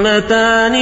مدهامتان